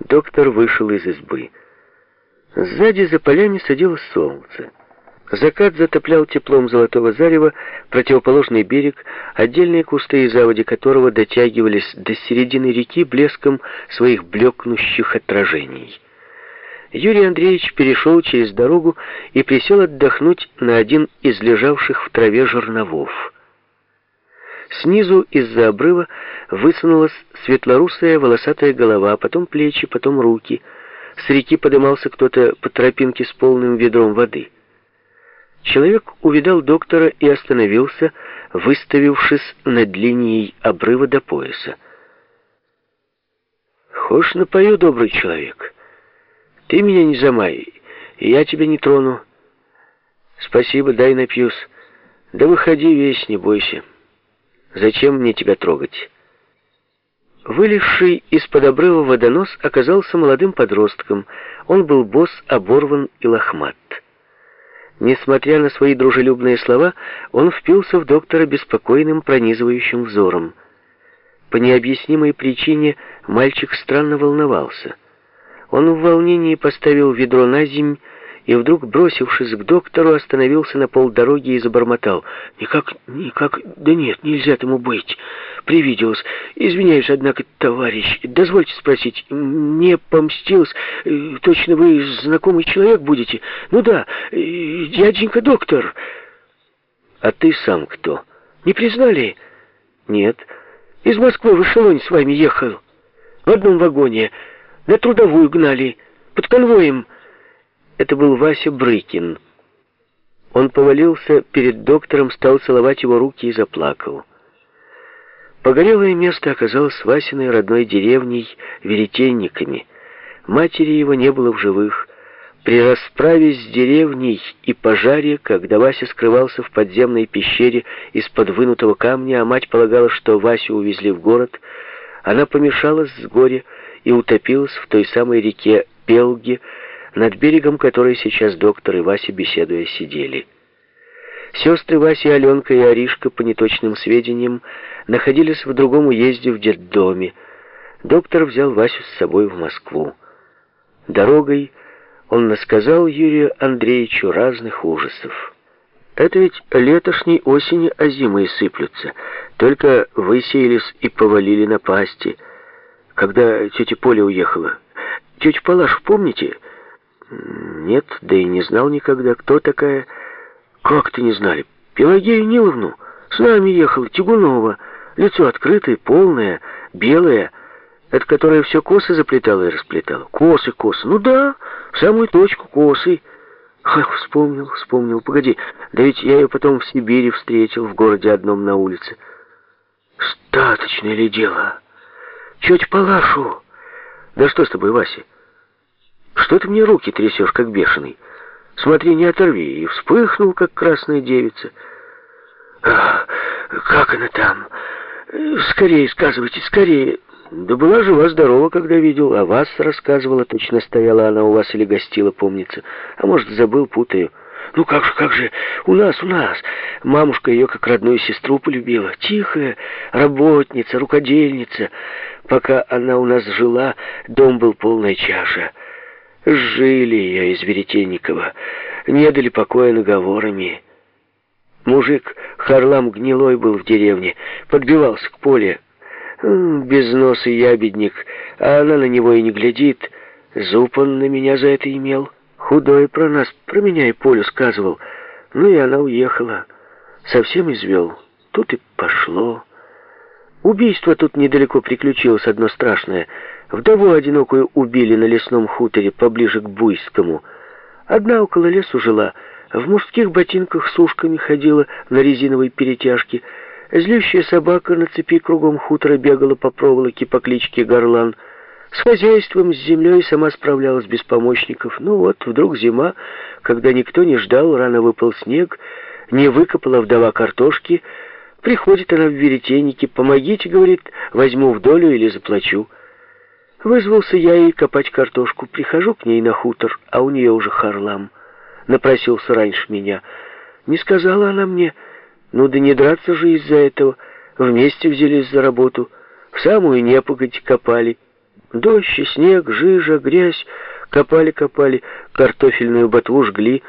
Доктор вышел из избы. Сзади за полями садилось солнце. Закат затоплял теплом золотого зарева противоположный берег, отдельные кусты и заводи которого дотягивались до середины реки блеском своих блекнущих отражений. Юрий Андреевич перешел через дорогу и присел отдохнуть на один из лежавших в траве жерновов. Снизу из-за обрыва высунулась светлорусая волосатая голова, потом плечи, потом руки. С реки подымался кто-то по тропинке с полным ведром воды. Человек увидал доктора и остановился, выставившись над линией обрыва до пояса. «Хошь напою, добрый человек. Ты меня не замай, и я тебя не трону. Спасибо, дай напьюсь. Да выходи весь, не бойся. Зачем мне тебя трогать?» Вылезший из-под обрыва водонос оказался молодым подростком. Он был босс, оборван и лохмат. Несмотря на свои дружелюбные слова, он впился в доктора беспокойным, пронизывающим взором. По необъяснимой причине мальчик странно волновался. Он в волнении поставил ведро на земь и вдруг, бросившись к доктору, остановился на полдороги и забормотал. «Никак, никак, да нет, нельзя тому быть. Привиделось. Извиняюсь, однако, товарищ, дозвольте спросить, не помстился? Э, точно вы знакомый человек будете? Ну да, э, дяденька доктор». «А ты сам кто? Не признали?» «Нет. Из Москвы в эшелоне с вами ехал. В одном вагоне. На трудовую гнали. Под конвоем». Это был Вася Брыкин. Он повалился перед доктором, стал целовать его руки и заплакал. Погорелое место оказалось Васиной родной деревней Веретенниками. Матери его не было в живых. При расправе с деревней и пожаре, когда Вася скрывался в подземной пещере из-под вынутого камня, а мать полагала, что Васю увезли в город, она помешалась с горя и утопилась в той самой реке Пелге, над берегом которой сейчас доктор и Вася, беседуя, сидели. Сестры Вася, Аленка и Аришка, по неточным сведениям, находились в другом уезде в детдоме. Доктор взял Васю с собой в Москву. Дорогой он насказал Юрию Андреевичу разных ужасов. Это ведь летошней осени озимые сыплются, только высеялись и повалили на пасти. Когда тетя Поля уехала, тетю Палаш, помните, нет, да и не знал никогда, кто такая. Как ты не знали? Пелагею Ниловну. С нами ехала Тягунова. Лицо открытое, полное, белое. Это которая все косы заплетала и расплетала. Косы, косы. Ну да, в самую точку косы. Ах, вспомнил, вспомнил. Погоди, да ведь я ее потом в Сибири встретил, в городе одном на улице. Статочное ли дело? Чуть Палашу. Да что с тобой, Вася? Что ты мне руки трясешь, как бешеный? Смотри, не оторви. И вспыхнул, как красная девица. Как она там? Скорее сказывайте, скорее. Да была жива-здорова, когда видел. А вас рассказывала, точно стояла она у вас или гостила, помнится. А может, забыл, путаю. Ну как же, как же, у нас, у нас. Мамушка ее как родную сестру полюбила. Тихая, работница, рукодельница. Пока она у нас жила, дом был полная чаша. Жили я из Веретенникова, не дали покоя наговорами. Мужик Харлам гнилой был в деревне, подбивался к поле. Без носа ябедник, а она на него и не глядит. Зуб он на меня за это имел. Худой про нас, про меня и Полю сказывал. Ну и она уехала. Совсем извел. Тут и пошло. Убийство тут недалеко приключилось, одно страшное — Вдову одинокую убили на лесном хуторе поближе к Буйскому. Одна около лесу жила, в мужских ботинках с ушками ходила на резиновой перетяжке. Злющая собака на цепи кругом хутора бегала по проволоке по кличке Горлан. С хозяйством, с землей сама справлялась без помощников. Ну вот, вдруг зима, когда никто не ждал, рано выпал снег, не выкопала вдова картошки. Приходит она в веретенники, помогите, говорит, возьму в долю или заплачу. Вызвался я ей копать картошку. Прихожу к ней на хутор, а у нее уже харлам. Напросился раньше меня. Не сказала она мне, ну да не драться же из-за этого. Вместе взялись за работу. В самую непогодь копали. Дождь снег, жижа, грязь. Копали-копали, картофельную ботву жгли,